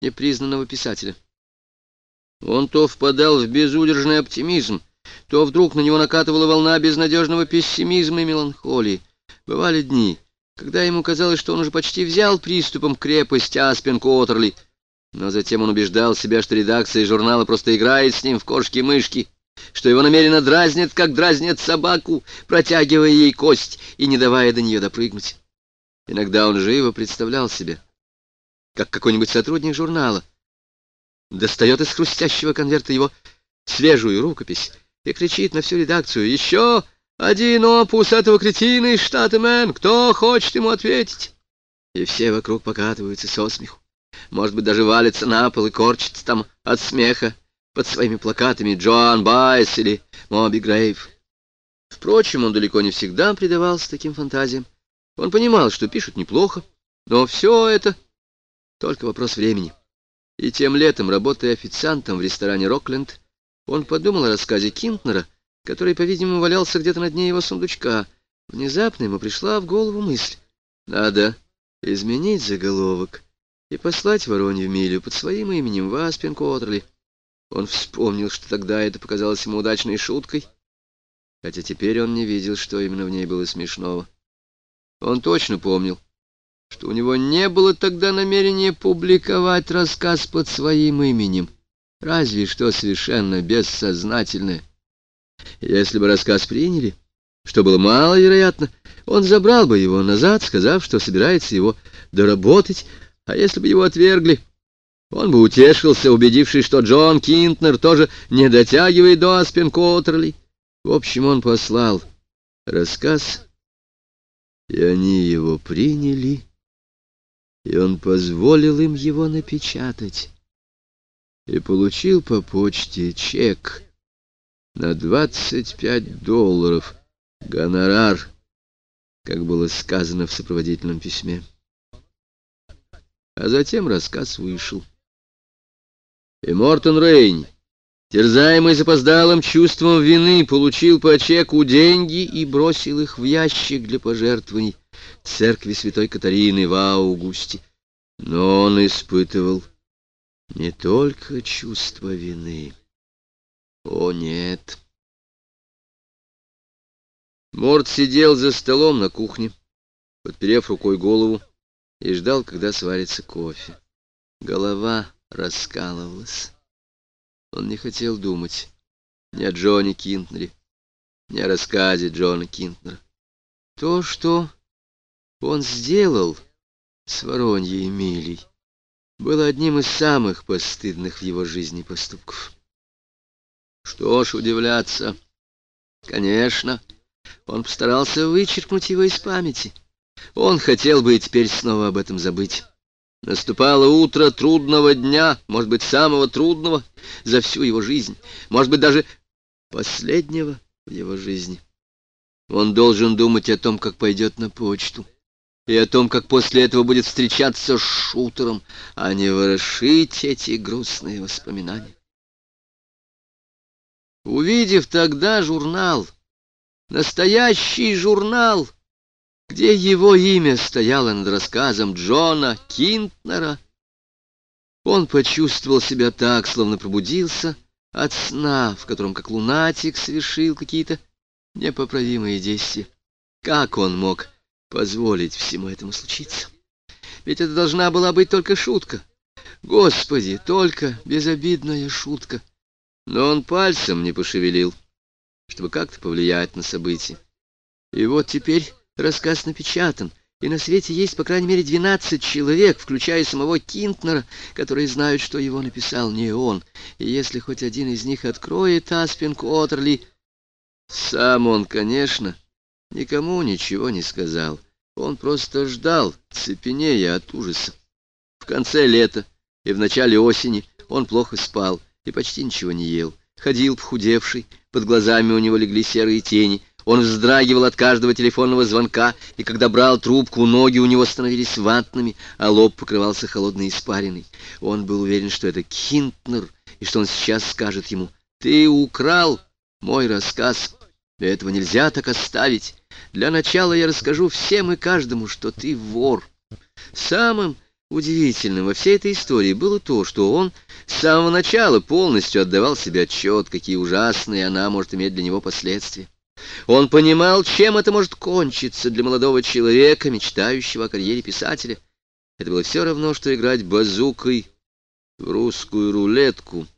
непризнанного писателя. Он то впадал в безудержный оптимизм, то вдруг на него накатывала волна безнадежного пессимизма и меланхолии. Бывали дни, когда ему казалось, что он уже почти взял приступом крепость Аспен-Коттерли, но затем он убеждал себя, что редакция журнала просто играет с ним в кошки-мышки, что его намеренно дразнят, как дразнят собаку, протягивая ей кость и не давая до нее допрыгнуть. Иногда он живо представлял себе, как какой-нибудь сотрудник журнала достает из хрустящего конверта его свежую рукопись и кричит на всю редакцию «Еще один опус этого кретина из штата Мэн! Кто хочет ему ответить?» И все вокруг покатываются со смеху. Может быть, даже валятся на пол и корчатся там от смеха под своими плакатами Джоан Баэз или Moby Grape. Впрочем, он далеко не всегда предавался таким фантазиям. Он понимал, что пишут неплохо, но все это только вопрос времени. И тем летом, работая официантом в ресторане «Рокленд», он подумал о рассказе Кинтнера, который, по-видимому, валялся где-то на дне его сундучка. Внезапно ему пришла в голову мысль. Надо изменить заголовок и послать Воронью милю под своим именем в Аспен Коттерли. Он вспомнил, что тогда это показалось ему удачной шуткой, хотя теперь он не видел, что именно в ней было смешного. Он точно помнил, что у него не было тогда намерения публиковать рассказ под своим именем, разве что совершенно бессознательное. Если бы рассказ приняли, что было маловероятно, он забрал бы его назад, сказав, что собирается его доработать, а если бы его отвергли, он бы утешился, убедившись, что Джон Кинтнер тоже не дотягивает до Аспен Коттерли. В общем, он послал рассказ, и они его приняли, и он позволил им его напечатать, и получил по почте чек на двадцать пять долларов, гонорар, как было сказано в сопроводительном письме. А затем рассказ вышел. И Мортон Рейн, терзаемый запоздалым чувством вины, получил по чеку деньги и бросил их в ящик для пожертвований церкви святой Катарины в Аугусте. Но он испытывал не только чувство вины. О, нет! Морт сидел за столом на кухне, подперев рукой голову, и ждал, когда сварится кофе. Голова раскалывалась. Он не хотел думать ни о Джоне Кинтнере, ни о рассказе Джона Кинтнера. То, что он сделал с Вороньей Эмилией, было одним из самых постыдных в его жизни поступков. Что ж, удивляться. Конечно, он постарался вычеркнуть его из памяти. Он хотел бы теперь снова об этом забыть. Наступало утро трудного дня, может быть, самого трудного за всю его жизнь, может быть, даже последнего в его жизни. Он должен думать о том, как пойдет на почту, и о том, как после этого будет встречаться с шутером, а не ворошить эти грустные воспоминания. Увидев тогда журнал, настоящий журнал, где его имя стояло над рассказом Джона Кинтнера. Он почувствовал себя так, словно пробудился от сна, в котором как лунатик совершил какие-то непоправимые действия. Как он мог позволить всему этому случиться? Ведь это должна была быть только шутка. Господи, только безобидная шутка. Но он пальцем не пошевелил, чтобы как-то повлиять на события. И вот теперь Рассказ напечатан, и на свете есть, по крайней мере, двенадцать человек, включая самого Кинтнера, которые знают, что его написал не он. И если хоть один из них откроет Аспен Коттерли... Сам он, конечно, никому ничего не сказал. Он просто ждал, цепенея от ужаса. В конце лета и в начале осени он плохо спал и почти ничего не ел. Ходил похудевший, под глазами у него легли серые тени, он вздрагивал от каждого телефонного звонка, и когда брал трубку, ноги у него становились ватными, а лоб покрывался холодной испариной. Он был уверен, что это Кинтнер, и что он сейчас скажет ему, «Ты украл мой рассказ. Этого нельзя так оставить. Для начала я расскажу всем и каждому, что ты вор». Самым Удивительным во всей этой истории было то, что он с самого начала полностью отдавал себе отчет, какие ужасные она может иметь для него последствия. Он понимал, чем это может кончиться для молодого человека, мечтающего о карьере писателя. Это было все равно, что играть базукой в русскую рулетку —